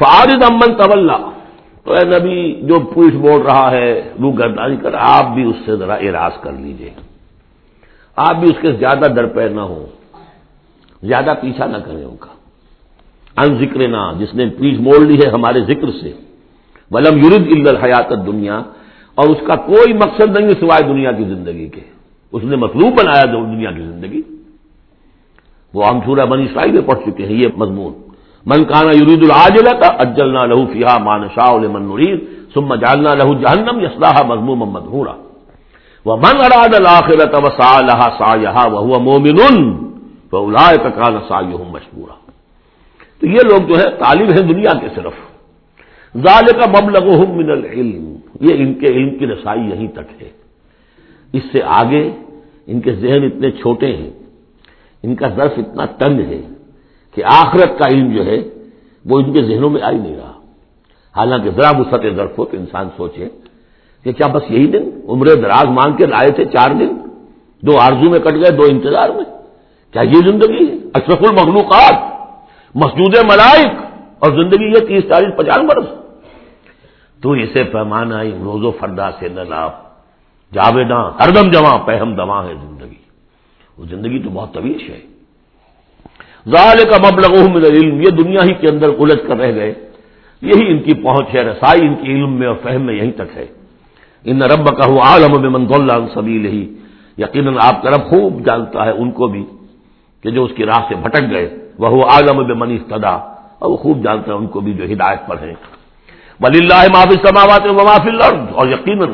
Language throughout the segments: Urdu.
فارد امن طول تو اے نبی، جو پوچھ بول رہا ہے، رو گردانی کر، آپ بھی اس سے ذرا اراض کر لیجیے۔ آپ بھی اس کے زیادہ در پہ نہ ہوں۔ زیادہ پیچھا نہ کریں ان کا۔ ان ذکر نہ جس نے پیچھ موڑ لی ہے ہمارے ذکر سے۔ ولم یورد الحیات دنیا اور اس کا کوئی مقصد نہیں سوائے دنیا کی زندگی کے۔ اس نے مطلوب بنایا دنیا کی زندگی۔ وہ ہم سورہ بنی اسرائیل میں پڑھ چکے ہیں، یہ مضمون۔ من کانا یورید العاجل کا اجلنا لہو فیا مان شاہ من نرید سم جالنا لہو جہنم یسلاح مضمون محمد ہورا وہ من اراد الآخرت و سا لہا سا یہا وہ مومن وہ الا تو یہ لوگ جو ہے طالب ہیں دنیا کے صرف. ظال کا مبلغ من العلم. یہ ان کے علم کی رسائی یہیں تک ہے. اس سے آگے ان کے ذہن اتنے چھوٹے ہیں. ان کا ظرف اتنا تنگ ہے. کہ آخرت کا علم جو ہے وہ ان کے ذہنوں میں آ ہی نہیں رہا۔ حالانکہ ذرا وسط ظرف ہو تو انسان سوچے کہ کیا بس یہی دن عمر دراز مانگ کے لائے تھے چار دن؟ دو آرزو میں کٹ گئے، دو انتظار میں۔ کیا یہ زندگی ہے؟ اشرف المخلوقات، مسجود ملائک اور زندگی یہ تیس، چالیس، پچاس برس۔ تو اسے پیمانہ روز و فردا سے نہ لاپ جاویداں ہردم جمع پہم دماں ہے زندگی۔ وہ زندگی تو بہت طویل ہے ظال کا مبلغ علم یہ دنیا ہی کے اندر الجھ کر رہ گئے۔ یہی ان کی پہنچ ہے، رسائی ان کی علم میں اور فہم میں یہیں تک ہے۔ ان رب کا ہو عالم میں منگ اللہ سبیل ہی یقیناً آپ کا رب خوب جانتا ہے ان کو بھی کہ جو اس کی راہ سے بھٹک گئے۔ وہ عالم بے منی استدا اور وہ خوب جانتا ہے ان کو بھی جو ہدایت پر ہیں۔ ولی اللہ معافی سماوات معافی لرد اور یقیناً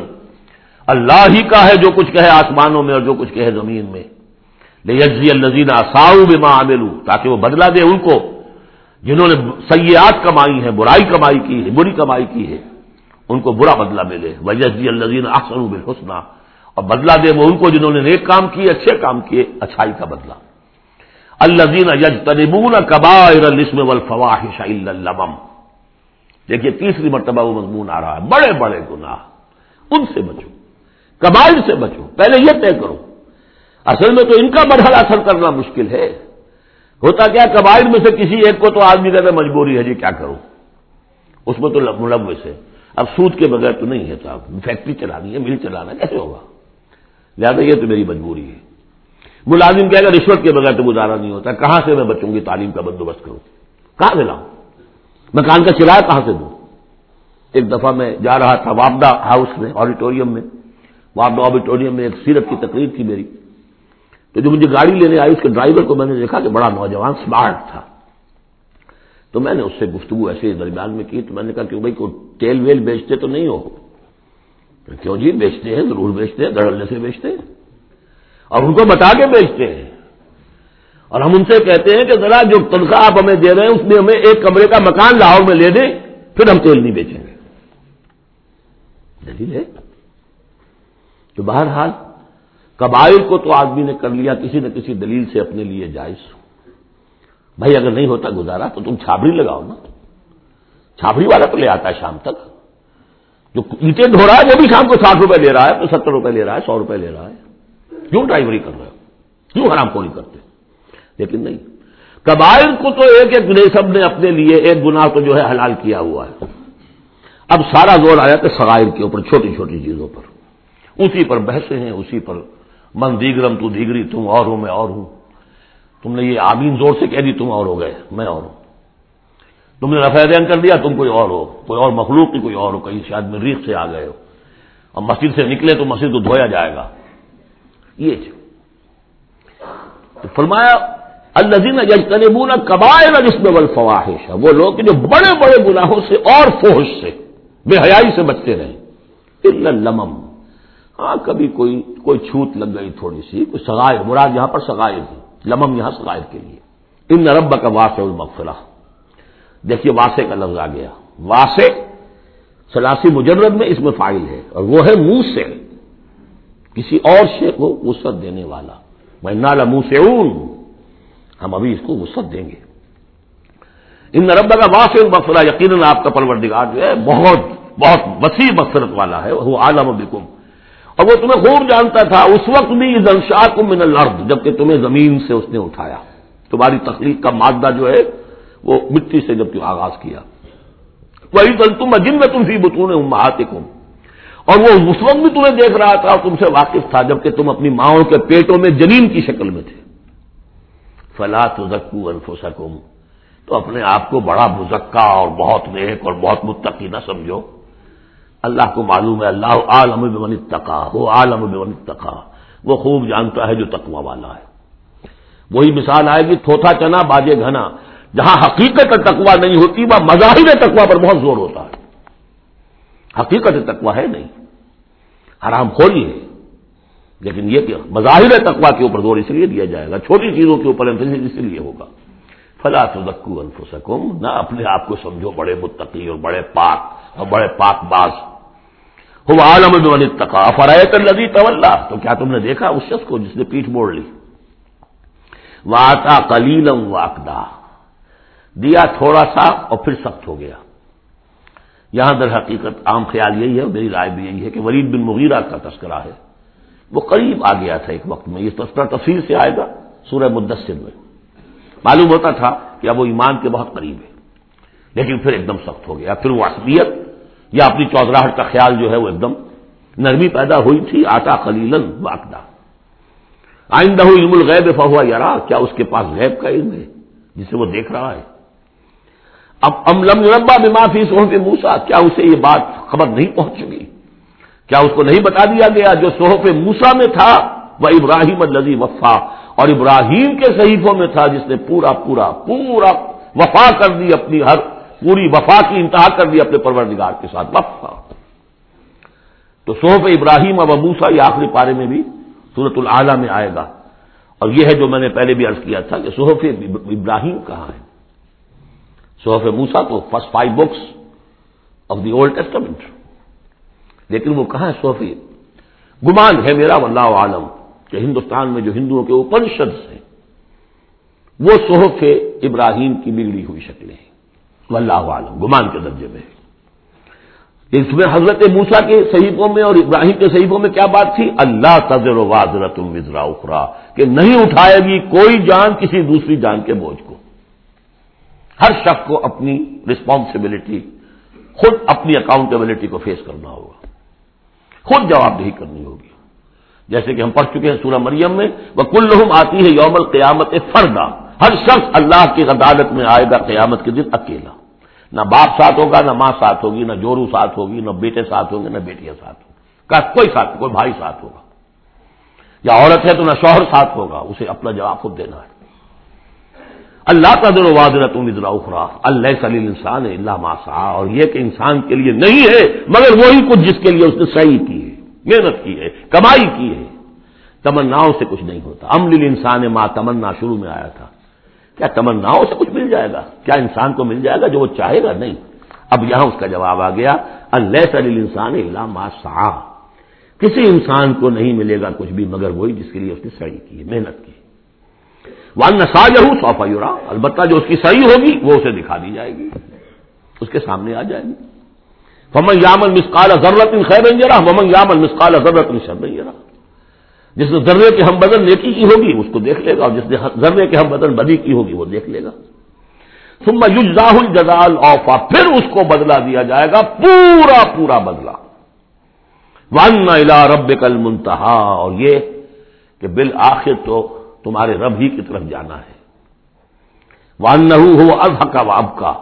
اللہ ہی کا ہے جو کچھ کہے آسمانوں میں اور جو کچھ کہے زمین میں۔ یجزی الزین ساؤ بما عاملو تاکہ وہ بدلا دے ان کو جنہوں نے سیاحت کمائی ہے برائی کمائی کی ہے، بری کمائی کی ہے، ان کو برا بدلہ ملے۔ وجزی الزین احسن بالحسنہ اور بدلا دے وہ ان کو جنہوں نے نیک کام کیے، اچھے کام کیے، اچھائی کا بدلہ۔ الزین یج تنبون کبائر الاسم والفواحش اللمم۔ دیکھیے، تیسری مرتبہ وہ مضمون آ رہا ہے۔ بڑے بڑے گناہ، ان سے بچو، کبائر سے بچو۔ پہلے یہ طے کرو اصل میں تو ان کا مرحلہ اثر کرنا مشکل ہے۔ ہوتا کیا قبائل میں سے کسی ایک کو تو آدمی کہتے مجبوری ہے جی کیا کروں؟ اس میں تو ملوث ہے۔ اب سود کے بغیر تو نہیں ہے صاحب فیکٹری چلانی ہے، مل چلانا کیسے ہوگا؟ لہٰذا یہ تو میری مجبوری ہے۔ ملازم کہے گا رشوت کے بغیر تو گزارا نہیں ہوتا، کہاں سے میں بچوں کی تعلیم کا بندوبست کروں؟ کہاں سے لاؤں؟ مکان کا کرایہ کہاں سے دوں؟ ایک دفعہ میں جا رہا تھا وابڈا ہاؤس میں، آڈیٹوریم میں۔ وابڈا آڈیٹوریم میں ایک سیرت کی تقریر تھی میری۔ تو جو مجھے گاڑی لینے آئی اس کے ڈرائیور کو میں نے دیکھا کہ بڑا نوجوان اسمارٹ تھا۔ تو میں نے اس سے گفتگو ایسے درمیان میں کی تو میں نے کہا کہ بھائی کوئی تیل ویل بیچتے تو نہیں ہو۔ کیوں جی بیچتے ہیں، ضرور بیچتے ہیں دڑلنے سے بیچتے ہیں۔ اور ان کو بتا کے بیچتے ہیں۔ اور ہم ان سے کہتے ہیں کہ ذرا جو تنخواہ آپ ہمیں دے رہے ہیں، اس میں ہمیں ایک کمرے کا مکان لاہور میں لے دیں، پھر ہم تیل نہیں بیچیں گے۔ دلیل ہے۔ تو بہرحال قبائل کو تو آدمی نے کر لیا، کسی نہ کسی دلیل سے اپنے لیے جائز۔ بھائی، اگر نہیں ہوتا گزارا تو تم چھابڑی لگاؤ نا۔ چھابڑی والا تو لے آتا ہے شام تک۔ جو اینٹیں دھو رہا ہے، وہ بھی شام کو ساٹھ روپے لے رہا ہے، تو ستر روپے لے رہا ہے، سو روپے لے رہا ہے۔ کیوں ڈرائیوری کر رہے ہو؟ کیوں حرام کو نہیں کرتے لیکن نہیں۔ قبائل کو تو ایک ایک سب نے اپنے لیے ایک گناہ کو جو ہے حلال کیا ہوا ہے۔ اب سارا زور آیا کہ سغائر کے اوپر، چھوٹی چھوٹی چیزوں پر۔ اسی پر بحثیں ہیں، اسی پر من دیگرم تو دیگری، تم اور ہوں میں اور ہوں۔ تم نے یہ آمین زور سے کہہ دی، تم اور ہو گئے، میں اور ہوں۔ تم نے رفع دین کر دیا، تم کوئی اور ہو۔ کوئی اور مخلوق کی، کوئی اور ہو۔ کہیں شاید میں ریخ سے آ گئے ہو۔ اور مسجد سے نکلے تو مسجد کو دھویا جائے گا۔ یہ تو فرمایا الزین یجتنبون کبائر الاسم والفواحش۔ وہ لوگ جو بڑے بڑے گناہوں سے اور فوش سے، بے حیائی سے بچتے رہے۔ لمم۔ ہاں کبھی کوئی کوئی چھوت لگ گئی تھوڑی سی، کوئی سگائے مراد یہاں پر سگائے تھی لمم یہاں سگائے کے لیے۔ ان نرب کا واسع المغفرہ۔ دیکھیے، واسع کا لفظ آ گیا۔ واسع سلاسی مجرد میں اس میں فائل ہے، اور وہ ہے منہ سے کسی اور شے کو وسعت دینے والا۔ میں نالا منہ سے ہم ابھی اس کو وسعت دیں گے۔ ان نرب کا واسع المغفرہ، یقیناً آپ کا پروردگار جو ہے، بہت بہت وسیع مغفرت والا ہے۔ وہ عالم بکم اور وہ تمہیں خوب جانتا تھا، اس وقت بھی زنشا کو من الارض، جبکہ تمہیں زمین سے اس نے اٹھایا۔ تمہاری تخلیق کا مادہ جو ہے، وہ مٹی سے جب آغاز کیا۔ وہی تن تم جن میں تم سی بتون ہوں اور وہ اس وقت بھی تمہیں دیکھ رہا تھا اور تم سے واقف تھا، جبکہ تم اپنی ماؤں کے پیٹوں میں جنین کی شکل میں تھے۔ فلا تزکو انفسکم تو اپنے آپ کو بڑا مزکا اور بہت نیک اور بہت متقی نہ سمجھو۔ اللہ کو معلوم ہے، اللہ عالم بن تقا ہو عالم بن تقا وہ خوب جانتا ہے جو تقوا والا ہے۔ وہی مثال آئے گی، تھوتھا چنا، باجے گھنا۔ جہاں حقیقت تقوا نہیں ہوتی وہ مظاہر تقوا پر بہت زور ہوتا ہے۔ حقیقت تقوا ہے نہیں۔ حرام خوری ہے۔ لیکن یہ کہ مظاہر تقوا کے اوپر زور اس لیے دیا جائے گا، چھوٹی چیزوں کے اوپر اس لیے ہوگا۔ فلا تزکو انفسکم، نہ اپنے آپ کو سمجھو، بڑے متقی اور بڑے پاک اور بڑے پاک باز۔ ہو عالم تقا فرایت الدی طول تو کیا تم نے دیکھا اس شخص کو جس نے پیٹھ موڑ لی؟ واتا کلیلم واقدا۔ دیا تھوڑا سا اور پھر سخت ہو گیا۔ یہاں در حقیقت عام خیال یہی ہے میری رائے بھی یہی ہے کہ ولید بن مغیرہ کا تذکرہ ہے۔ وہ قریب آ گیا تھا ایک وقت میں، یہ تذکرہ تفصیل سے آئے گا سورہ مدثر میں۔ معلوم ہوتا تھا کہ اب وہ ایمان کے بہت قریب ہے۔ لیکن پھر ایک دم سخت ہو گیا۔ پھر وہ عصبیت یا اپنی چودراہٹ کا خیال جو ہے وہ ایک دم نرمی پیدا ہوئی تھی۔ آتا خلیلن واقدہ۔ آئندہ علم الغیب فہوا یارا کیا اس کے پاس غیب کا علم ہے جسے وہ دیکھ رہا ہے؟ اب ام لم ربا میں معافی صحف موسا کیا اسے یہ بات خبر نہیں پہنچ چکی کیا اس کو نہیں بتا دیا گیا جو صحف موسا میں تھا؟ وہ ابراہیم الزی وفا۔ اور ابراہیم کے صحیفوں میں تھا جس نے پورا پورا پورا وفا کر دی اپنی ہر پوری وفا کی انتہا کر دی اپنے پروردگار کے ساتھ، وفا۔ تو صحف ابراہیم اب موسا یہ آخری پارے میں بھی سورت العلیٰ میں آئے گا۔ اور یہ ہے جو میں نے پہلے بھی عرض کیا تھا کہ صحف ابراہیم کہاں ہے؟ صحف موسا تو first five books of the Old Testament لیکن وہ کہاں ہے صحفی گمان ہے میرا، واللہ عالم کہ ہندوستان میں جو ہندوؤں کے اپنشد ہیں، وہ صحف ابراہیم کی بگڑی ہوئی شکلیں ہیں۔ واللہ عالم گمان کے درجے میں اس میں حضرت موسا کے صحیفوں میں اور ابراہیم کے صحیفوں میں کیا بات تھی؟ اللہ تذر و واضرت وزرا اخرا، کہ نہیں اٹھائے گی کوئی جان کسی دوسری جان کے بوجھ کو۔ ہر شخص کو اپنی رسپانسبلٹی خود اپنی اکاؤنٹیبلٹی کو فیس کرنا ہوگا۔ خود جواب دہی کرنی ہوگی۔ جیسے کہ ہم پڑھ چکے ہیں سورہ مریم میں وہ کل لحم آتی ہے یوم القیامت فردا۔ ہر شخص اللہ کی عدالت میں آئے گا قیامت کے دن اکیلا۔ نہ باپ ساتھ ہوگا، نہ ماں ساتھ ہوگی، نہ جورو ساتھ ہوگی، نہ بیٹے ساتھ ہوں گے، نہ بیٹیاں ساتھ ہوں ہوگی کوئی ساتھ کوئی بھائی ساتھ ہوگا۔ یا عورت ہے تو نہ شوہر ساتھ ہوگا، اسے اپنا جواب خود دینا ہے۔ اللہ کا در وادر تم ادرا اخرا۔ اللہ سلیل انسان ہے اللہ ماسا اور یہ کہ انسان کے لیے نہیں ہے، مگر وہی کچھ جس کے لیے اس نے صحیح کی ہے۔ محنت کی ہے، کمائی کی ہے۔ تمناؤں سے کچھ نہیں ہوتا۔ امل انسان ماں تمنا شروع میں آیا تھا۔ کیا تمناؤں سے کچھ مل جائے گا؟ کیا انسان کو مل جائے گا جو وہ چاہے گا؟ نہیں۔ اب یہاں اس کا جواب آ گیا۔ اللہ سلیل انسان اللہ ماسا کسی انسان کو نہیں ملے گا کچھ بھی، مگر وہی جس کے لیے اس نے صحیح کی محنت کی۔ وان نساج ہوں سوفا یورا البتہ جو اس کی صحیح ہوگی، وہ اسے دکھا دی جائے گی۔ اس کے سامنے آ جائے گی۔ فمن یامن مسکال ضرورت ان خیر جرا ومن یامن مسکال ضرورت ان شر جرا جس نے ذرے کے ہم بدن نیکی کی ہوگی، اس کو دیکھ لے گا، اور جس نے ذرے کے ہم بدن بدی کی ہوگی، وہ دیکھ لے گا۔ ثم یجزاہ الجزال اوفا پھر اس کو بدلا دیا جائے گا، پورا پورا بدلا ون الا رب کل منتہا اور یہ کہ بالآخر تو تمہارے رب ہی کی طرف جانا ہے۔ وان نہ ہو اب کا اب کا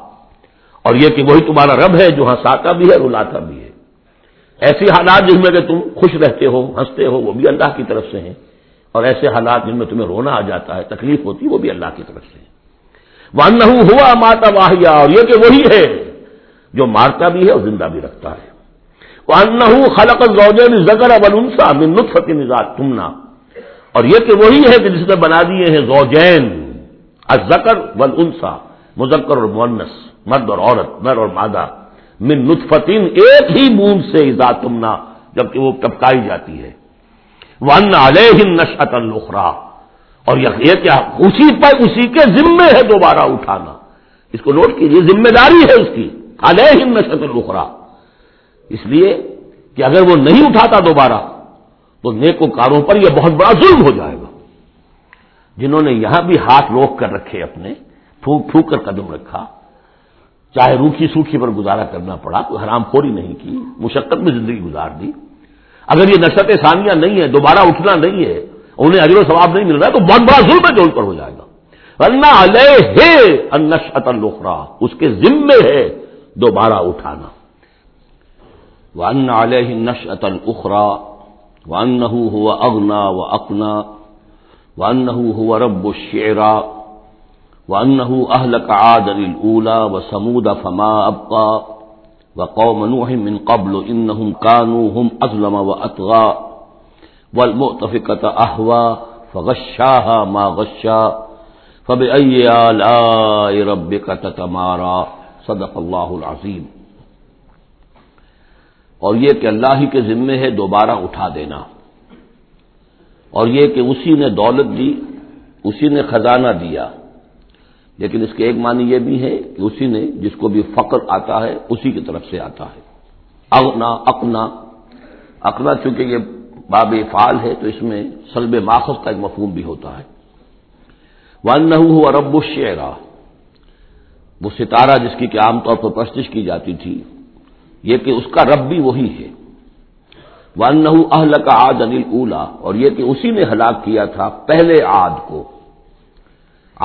اور یہ کہ وہی تمہارا رب ہے جو ہنساتا بھی ہے، رلاتا بھی ہے۔ ایسی حالات جن میں کہ تم خوش رہتے ہو، ہنستے ہو، وہ بھی اللہ کی طرف سے ہیں۔ اور ایسے حالات جن میں تمہیں رونا آ جاتا ہے، تکلیف ہوتی ہے، وہ بھی اللہ کی طرف سے وان نہ ہوا ماتا واہیا اور یہ کہ وہی ہے جو مارتا بھی ہے اور زندہ بھی رکھتا ہے۔ وان نہ خلق زوجین زگر اب انسا من نطفت تمنا اور یہ کہ وہی ہے کہ جس نے بنا دیے ہیں زوجین ازکر ول مذکر اور مونس مرد اور عورت نر اور مادہ، من نطفتین ایک ہی بوند سے ادا تمنا، جبکہ وہ ٹپکائی جاتی ہے۔ ون علیہ نشت الخرا اور یہ کیا، اسی پر، اسی کے ذمے ہے دوبارہ اٹھانا۔ اس کو نوٹ کیجیے ذمہ داری ہے اس کی۔ علیہ نشت الخرا اس لیے کہ اگر وہ نہیں اٹھاتا دوبارہ، تو نیکو کاروں پر یہ بہت بڑا ظلم ہو جائے گا۔ جنہوں نے یہاں بھی ہاتھ روک کر رکھے اپنے، پھونک پھونک کر قدم رکھا چاہے روکھی سوکھی پر گزارا کرنا پڑا، کوئی حرام خوری نہیں کی، مشقت میں زندگی گزار دی۔ اگر یہ نشت ثانیہ نہیں ہے، دوبارہ اٹھنا نہیں ہے، انہیں اجر و ثواب نہیں مل رہا، تو بہت بڑا ظلم ہے جو ان پر ہو جائے گا۔ علیہ الخرا اس کے ذمے ہے دوبارہ اٹھانا۔ ون علیہ نش اتن اخرا ون ہوا اگنا و اپنا ون ہوا رب شیرا ون اہل کا عادل اولا و سمود فما ابقا و قوم من قبل ان کانو ہم ازلم و اطغا والمؤتفقت فغشاها ما غشا فب رب کا تمارا صدق اللہ العظیم۔ اور یہ کہ اللہ ہی کے ذمے ہے دوبارہ اٹھا دینا۔ اور یہ کہ اسی نے دولت دی، اسی نے خزانہ دیا۔ لیکن اس کے ایک معنی یہ بھی ہے کہ اسی نے جس کو بھی فقر آتا ہے، اسی کی طرف سے آتا ہے۔ اغنا اپنا اقنا چونکہ یہ باب فعال ہے، تو اس میں سلب ماخذ کا ایک مفہوم بھی ہوتا ہے۔ ون ہوا رب الشعرا وہ ستارہ جس کی کہ عام طور پر پرستش کی جاتی تھی، یہ کہ اس کا رب بھی وہی ہے۔ ون اہل کا آد انل اولا اور یہ کہ اسی نے ہلاک کیا تھا پہلے آد کو۔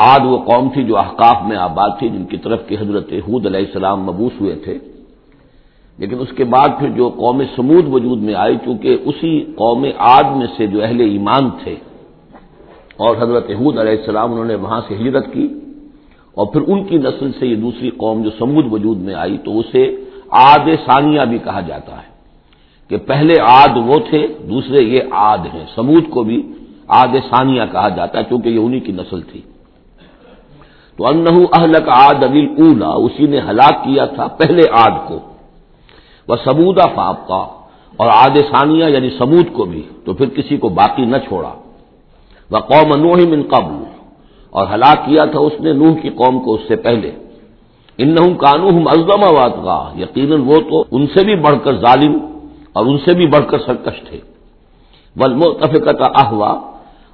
آد وہ قوم تھی جو احقاف میں آباد تھی، جن کی طرف کی حضرت حود علیہ السلام مبوس ہوئے تھے۔ لیکن اس کے بعد پھر جو قوم سمود وجود میں آئی، چونکہ اسی قوم آد میں سے جو اہل ایمان تھے، اور حضرت حود علیہ السلام انہوں نے وہاں سے ہجرت کی، اور پھر ان کی نسل سے یہ دوسری قوم جو سمود وجود میں آئی، تو اسے آد ثانیہ بھی کہا جاتا ہے۔ کہ پہلے آد وہ تھے، دوسرے یہ آد ہیں۔ سمود کو بھی آد ثانیہ کہا جاتا ہے کیونکہ یہ انہی کی نسل تھی۔ تو انہ اہلک آد ابل اولا اسی نے ہلاک کیا تھا پہلے آد کو۔ وہ سمودا فاپ کا اور آد ثانیہ یعنی سمود کو بھی، تو پھر کسی کو باقی نہ چھوڑا۔ وہ قوم نوح من قبل، اور ہلاک کیا تھا اس نے نوح کی قوم کو اس سے پہلے۔ ان کانو ازم وادگاہ یقیناً وہ تو ان سے بھی بڑھ کر ظالم، اور ان سے بھی بڑھ کر سرکش تھے۔ ولمتفقت احوا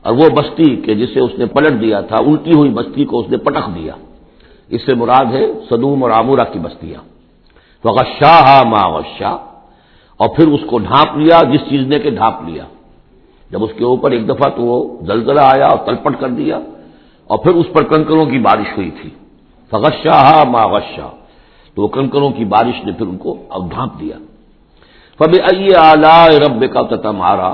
اور وہ بستی کہ جسے اس نے پلٹ دیا تھا، الٹی ہوئی بستی کو اس نے پٹخ دیا۔ اس سے مراد ہے سدوم اور آمورا کی بستیاں۔ تو غشاہ ما غشا۔ اور پھر اس کو ڈھانپ لیا، جس چیز نے کہ ڈھانپ لیا۔ جب اس کے اوپر ایک دفعہ تو وہ زلزلہ آیا اور تلپٹ کر دیا، اور پھر اس پر کنکروں کی بارش ہوئی تھی۔ فغشاہ ما غشا۔ تو وہ کنکروں کی بارش نے پھر ان کو اب ڈھانپ دیا۔ فب اعلی رب کا تمہارا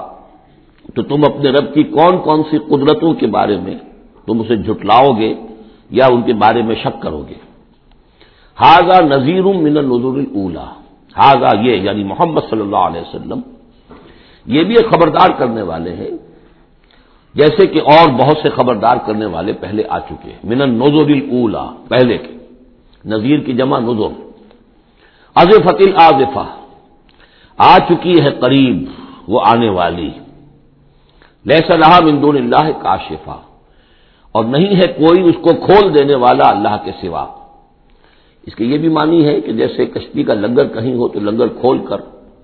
تو تم اپنے رب کی کون کون سی قدرتوں کے بارے میں تم اسے جھٹلاؤ گے یا ان کے بارے میں شک کرو گے؟ ہاضا نذیر من نظر اولا ہاضا یہ یعنی محمد صلی اللہ علیہ وسلم۔ یہ بھی ایک خبردار کرنے والے ہیں۔ جیسے کہ اور بہت سے خبردار کرنے والے پہلے آ چکے ہیں۔ من نوزر اولا پہلے کے۔ نذیر کی جمع نظر ازف آزفا آ چکی ہے قریب، وہ آنے والی۔ لہ من دون اللہ کاشفا۔ اور نہیں ہے کوئی اس کو کھول دینے والا اللہ کے سوا۔ اس کے یہ بھی مانی ہے کہ جیسے کشتی کا لنگر کہیں ہو تو لنگر کھول کر،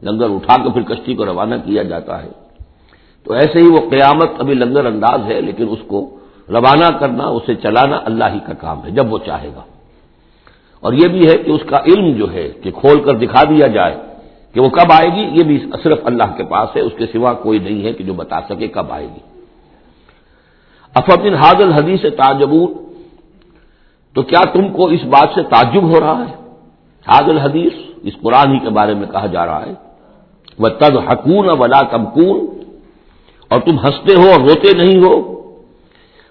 لنگر اٹھا کر پھر کشتی کو روانہ کیا جاتا ہے۔ تو ایسے ہی وہ قیامت ابھی لنگر انداز ہے، لیکن اس کو روانہ کرنا، اسے چلانا اللہ ہی کا کام ہے، جب وہ چاہے گا۔ اور یہ بھی ہے کہ اس کا علم جو ہے کہ کھول کر دکھا دیا جائے۔ کہ وہ کب آئے گی؟ یہ بھی صرف اللہ کے پاس ہے، اس کے سوا کوئی نہیں ہے کہ جو بتا سکے کب آئے گی۔ افبن حاضل حدیث تاجبور تو کیا تم کو اس بات سے تعجب ہو رہا ہے؟ حاضل حدیث اس قرآن ہی کے بارے میں کہا جا رہا ہے وہ تد حکون ولا تمکون اور تم ہنستے ہو اور روتے نہیں ہو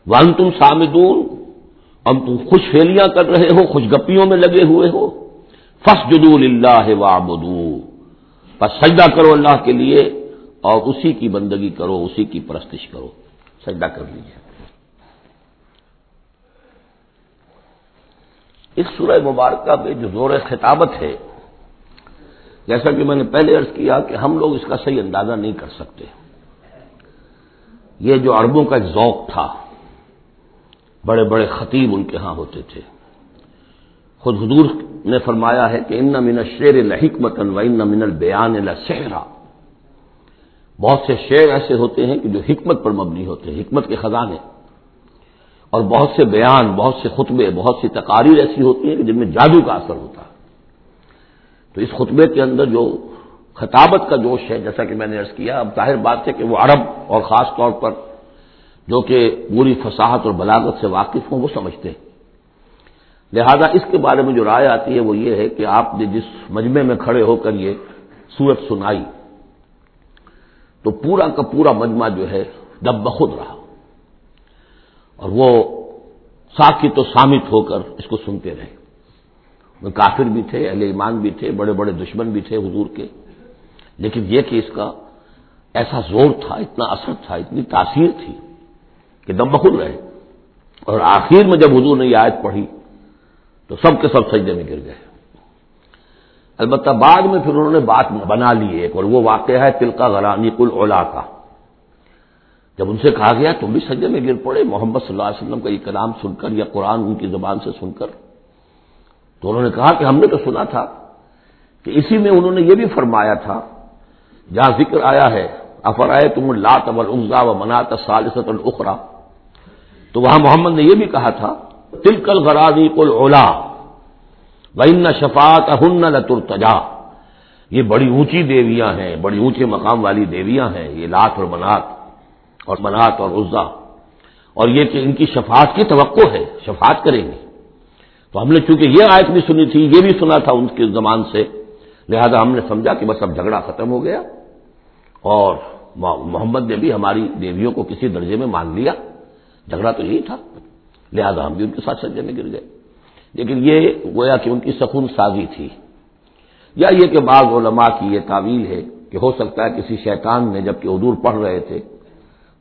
ون تم سامدون، اور تم خوش فیلیاں کر رہے ہو خوش گپیوں میں لگے ہوئے ہو فس جدول اللہ وابدو بس سجدہ کرو اللہ کے لیے اور اسی کی بندگی کرو، اسی کی پرستش کرو۔ سجدہ کر لیجیے اس سورہ مبارکہ میں جو زور خطابت ہے، جیسا کہ میں نے پہلے عرض کیا کہ ہم لوگ اس کا صحیح اندازہ نہیں کر سکتے۔ یہ جو عربوں کا ایک ذوق تھا، بڑے بڑے خطیب ان کے ہاں ہوتے تھے۔ خود حضور نے فرمایا ہے کہ ان من شیر الحکمت و ان من البیان الحرا بہت سے شعر ایسے ہوتے ہیں کہ جو حکمت پر مبنی ہوتے ہیں، حکمت کے خزانے۔ اور بہت سے بیان، بہت سے خطبے، بہت سی تقاریر ایسی ہوتی ہیں کہ جن میں جادو کا اثر ہوتا ہے۔ تو اس خطبے کے اندر جو خطابت کا جوش ہے، جیسا کہ میں نے عرض کیا، اب ظاہر بات ہے کہ وہ عرب اور خاص طور پر جو کہ پوری فصاحت اور بلاغت سے واقف ہوں، وہ سمجھتے ہیں۔ لہذا اس کے بارے میں جو رائے آتی ہے وہ یہ ہے کہ آپ نے جس مجمع میں کھڑے ہو کر یہ صورت سنائی، تو پورا کا پورا مجمع جو ہے دب بخود رہا۔ اور وہ ساکی تو سامت ہو کر اس کو سنتے رہے۔ وہ کافر بھی تھے، اہل ایمان بھی تھے، بڑے بڑے دشمن بھی تھے حضور کے۔ لیکن یہ کہ اس کا ایسا زور تھا، اتنا اثر تھا، اتنی تاثیر تھی کہ دم بخود رہے۔ اور آخر میں جب حضور نے یہ آیت پڑھی تو سب کے سب سجدے میں گر گئے۔ البتہ بعد میں پھر انہوں نے بات بنا لی ایک اور، وہ واقعہ ہے تلکا غرانی کل اولا کا۔ جب ان سے کہا گیا تم بھی سجدے میں گر پڑے، محمد صلی اللہ علیہ وسلم کا یہ کلام سن کر یا قرآن ان کی زبان سے سن کر۔ تو انہوں نے کہا کہ ہم نے تو سنا تھا کہ اسی میں انہوں نے یہ بھی فرمایا تھا، جہاں ذکر آیا ہے افرائے تم لات الزا و منات سالست الخرا تو وہاں محمد نے یہ بھی کہا تھا تلکل غرادی کل اولا وین شفات ہن لترتجا یہ بڑی اونچی دیویاں ہیں، بڑی اونچے مقام والی دیویاں ہیں، یہ لات اور منات اور منات اور عزا اور یہ کہ ان کی شفاعت کی توقع ہے، شفاعت کریں گے۔ تو ہم نے چونکہ یہ آیت بھی سنی تھی، یہ بھی سنا تھا ان کے زمان سے، لہذا ہم نے سمجھا کہ بس اب جھگڑا ختم ہو گیا اور محمد نے بھی ہماری دیویوں کو کسی درجے میں مان لیا۔ جھگڑا تو یہی تھا۔ لہذا ہم بھی ان کے ساتھ سجے میں گر گئے۔ لیکن یہ گویا کہ ان کی سکون سازی تھی۔ یا یہ کہ بعض علماء کی یہ تعویل ہے کہ ہو سکتا ہے کسی شیطان نے جبکہ حضور پڑھ رہے تھے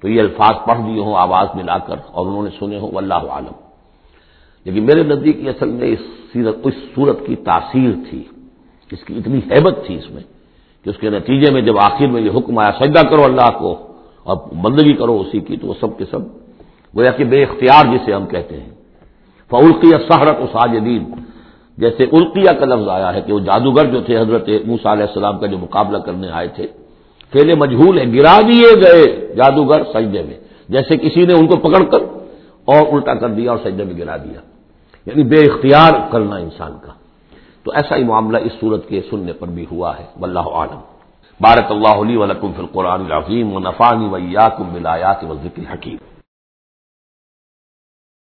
تو یہ الفاظ پڑھ دیے ہوں، آواز ملا کر اور انہوں نے سنے ہوں اللہ عالم۔ لیکن میرے نزدیک اصل میں اس سیرت، اس صورت کی تاثیر تھی۔ اس کی اتنی حیبت تھی اس میں کہ اس کے نتیجے میں جب آخر میں یہ حکم آیا، سجدہ کرو اللہ کو اور بندگی کرو اسی کی، تو وہ سب کے سب گویا کہ بے اختیار جسے ہم کہتے ہیں۔ فلقی سہرت و ساجدین جیسے القیہ کا لفظ آیا ہے کہ وہ جادوگر جو تھے حضرت موسا علیہ السلام کا جو مقابلہ کرنے آئے تھے، پھیلے مجھول ہے گرا دیے گئے جادوگر سجدے میں۔ جیسے کسی نے ان کو پکڑ کر اور الٹا کر دیا اور سجدے میں گرا دیا۔ یعنی بے اختیار کرنا انسان کا۔ تو ایسا ہی معاملہ اس صورت کے سننے پر بھی ہوا ہے۔ واللہ عالم بارک اللہ علی ولکم فی القرآن العظیم و نفانی ویاکم بلایات و ذکر حکیم